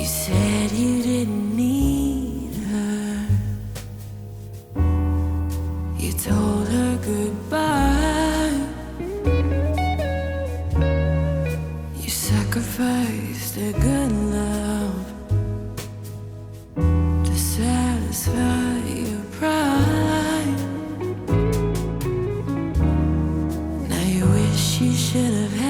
You said you didn't need her. You told her goodbye. You sacrificed a good love to satisfy your pride. Now you wish you should have.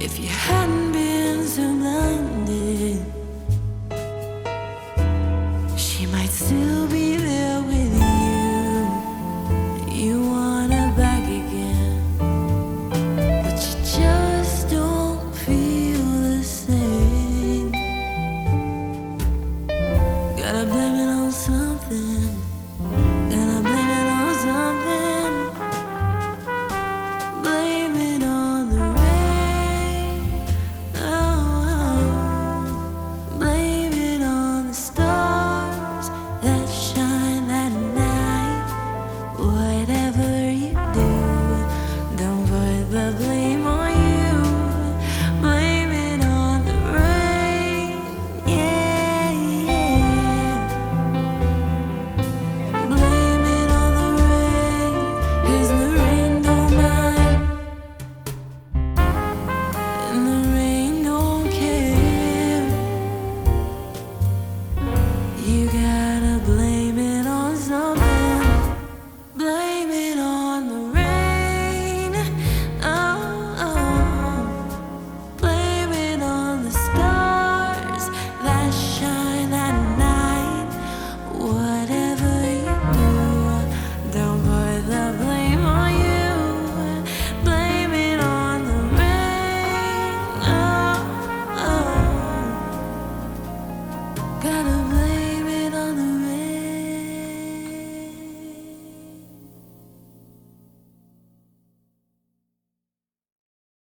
If you had